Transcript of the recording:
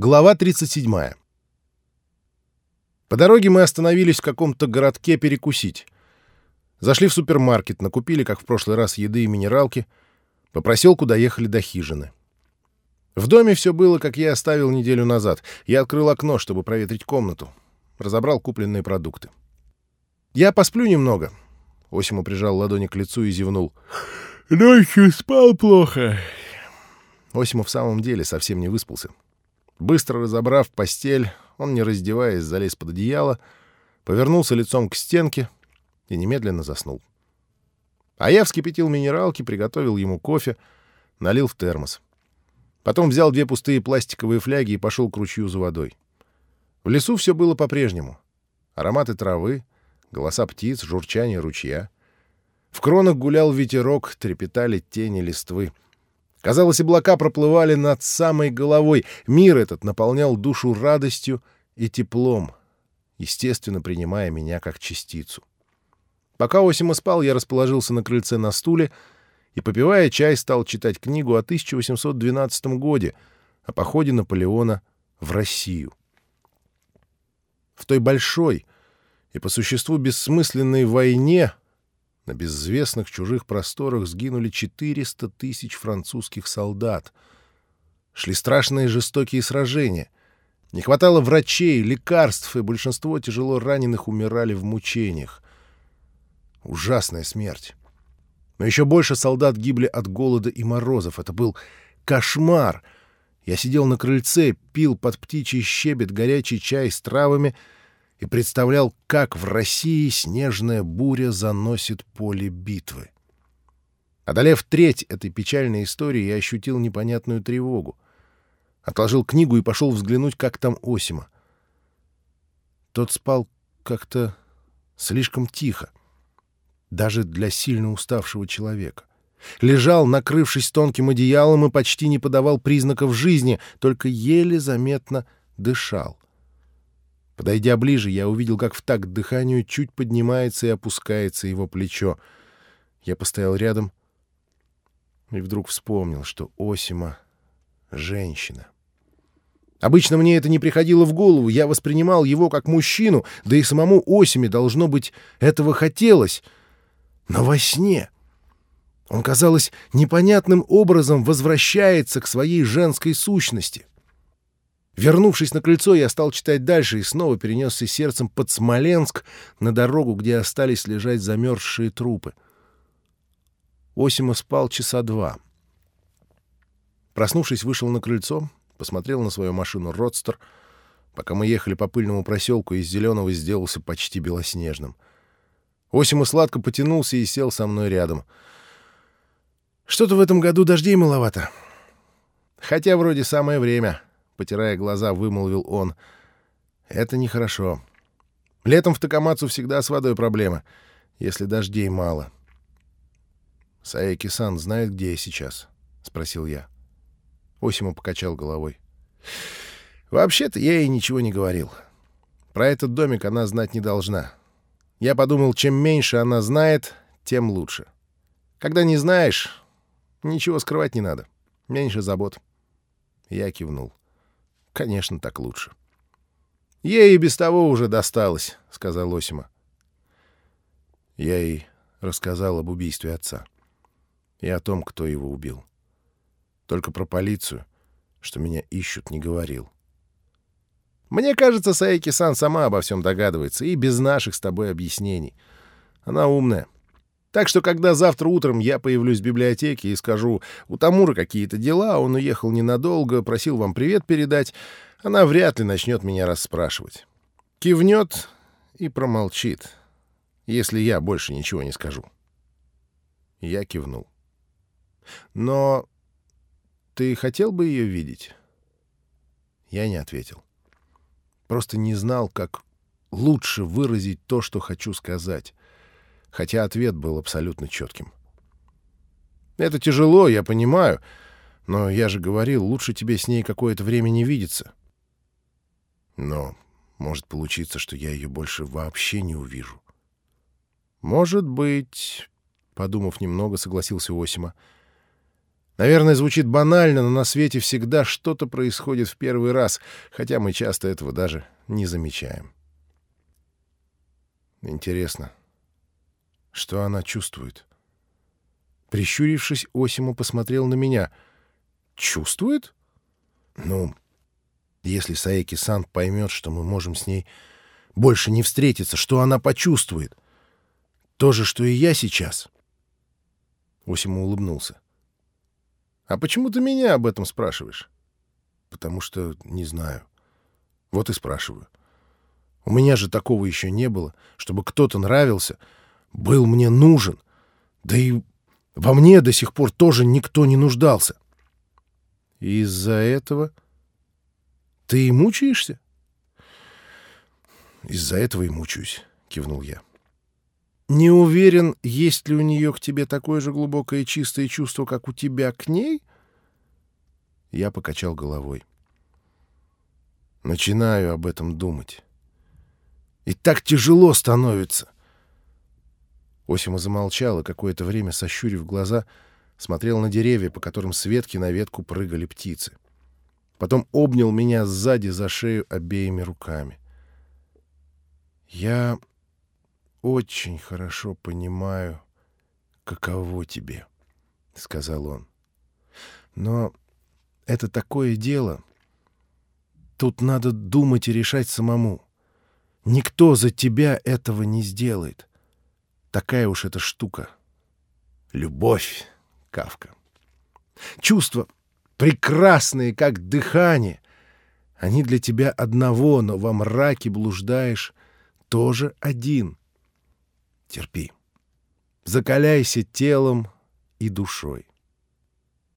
Глава 37. По дороге мы остановились в каком-то городке перекусить. Зашли в супермаркет, накупили, как в прошлый раз, еды и минералки. По проселку доехали до хижины. В доме все было, как я оставил неделю назад. Я открыл окно, чтобы проветрить комнату. Разобрал купленные продукты. «Я посплю немного». Осиму прижал ладони к лицу и зевнул. «Ночью спал плохо». Осиму в самом деле совсем не выспался. Быстро разобрав постель, он, не раздеваясь, залез под одеяло, повернулся лицом к стенке и немедленно заснул. А я вскипятил минералки, приготовил ему кофе, налил в термос. Потом взял две пустые пластиковые фляги и пошел к ручью за водой. В лесу все было по-прежнему. Ароматы травы, голоса птиц, журчание ручья. В кронах гулял ветерок, трепетали тени листвы — Казалось, облака проплывали над самой головой. Мир этот наполнял душу радостью и теплом, естественно, принимая меня как частицу. Пока Осима спал, я расположился на крыльце на стуле и, попивая чай, стал читать книгу о 1812 годе, о походе Наполеона в Россию. В той большой и по существу бессмысленной войне на безвестных чужих просторах сгинули 400 тысяч французских солдат. Шли страшные жестокие сражения. Не хватало врачей, лекарств, и большинство тяжело раненых умирали в мучениях. Ужасная смерть. Но еще больше солдат гибли от голода и морозов. Это был кошмар. Я сидел на крыльце, пил под птичий щебет горячий чай с травами — и представлял, как в России снежная буря заносит поле битвы. Одолев треть этой печальной истории, я ощутил непонятную тревогу. Отложил книгу и пошел взглянуть, как там Осима. Тот спал как-то слишком тихо, даже для сильно уставшего человека. Лежал, накрывшись тонким одеялом, и почти не подавал признаков жизни, только еле заметно дышал. Подойдя ближе, я увидел, как в такт дыханию чуть поднимается и опускается его плечо. Я постоял рядом и вдруг вспомнил, что Осима — женщина. Обычно мне это не приходило в голову, я воспринимал его как мужчину, да и самому Осиме, должно быть, этого хотелось. Но во сне он, казалось, непонятным образом возвращается к своей женской сущности — Вернувшись на крыльцо, я стал читать дальше и снова перенесся сердцем под Смоленск на дорогу, где остались лежать замерзшие трупы. Осима спал часа два. Проснувшись, вышел на крыльцо, посмотрел на свою машину «Родстер». Пока мы ехали по пыльному проселку, из зеленого сделался почти белоснежным. Осима сладко потянулся и сел со мной рядом. «Что-то в этом году дождей маловато. Хотя вроде самое время» потирая глаза, вымолвил он. «Это нехорошо. Летом в Такамацу всегда с водой проблема, если дождей мало». «Саеки-сан знает, где я сейчас?» — спросил я. Осима покачал головой. «Вообще-то я ей ничего не говорил. Про этот домик она знать не должна. Я подумал, чем меньше она знает, тем лучше. Когда не знаешь, ничего скрывать не надо. Меньше забот». Я кивнул. Конечно, так лучше. Ей и без того уже досталось, — сказал Осима. Я ей рассказал об убийстве отца и о том, кто его убил. Только про полицию, что меня ищут, не говорил. Мне кажется, Саеки-сан сама обо всем догадывается, и без наших с тобой объяснений. Она умная. Так что, когда завтра утром я появлюсь в библиотеке и скажу, у Тамура какие-то дела, он уехал ненадолго, просил вам привет передать, она вряд ли начнет меня расспрашивать. Кивнет и промолчит, если я больше ничего не скажу. Я кивнул. Но ты хотел бы ее видеть? Я не ответил. Просто не знал, как лучше выразить то, что хочу сказать хотя ответ был абсолютно четким. «Это тяжело, я понимаю, но я же говорил, лучше тебе с ней какое-то время не видеться». «Но может получиться, что я ее больше вообще не увижу». «Может быть...» — подумав немного, согласился Осима. Наверное, звучит банально, но на свете всегда что-то происходит в первый раз, хотя мы часто этого даже не замечаем. Интересно, что она чувствует? Прищурившись, Осиму посмотрел на меня. «Чувствует?» «Ну, если Саеки-сан поймет, что мы можем с ней больше не встретиться, что она почувствует? То же, что и я сейчас?» Осима улыбнулся. «А почему ты меня об этом спрашиваешь?» «Потому что не знаю. Вот и спрашиваю. У меня же такого еще не было, чтобы кто-то нравился, был мне нужен. Да и во мне до сих пор тоже никто не нуждался. Из-за этого ты и мучаешься? Из-за этого и мучаюсь, кивнул я. Не уверен, есть ли у нее к тебе такое же глубокое и чистое чувство, как у тебя к ней? Я покачал головой. Начинаю об этом думать. И так тяжело становится. Осима замолчал и какое-то время, сощурив глаза, смотрел на деревья, по которым с ветки на ветку прыгали птицы. Потом обнял меня сзади за шею обеими руками. «Я очень хорошо понимаю, каково тебе», — сказал он. «Но это такое дело. Тут надо думать и решать самому. Никто за тебя этого не сделает. Такая уж эта штука. Любовь, Кавка. Чувства прекрасные, как дыхание. Они для тебя одного, но во мраке блуждаешь тоже один. Терпи. Закаляйся телом и душой.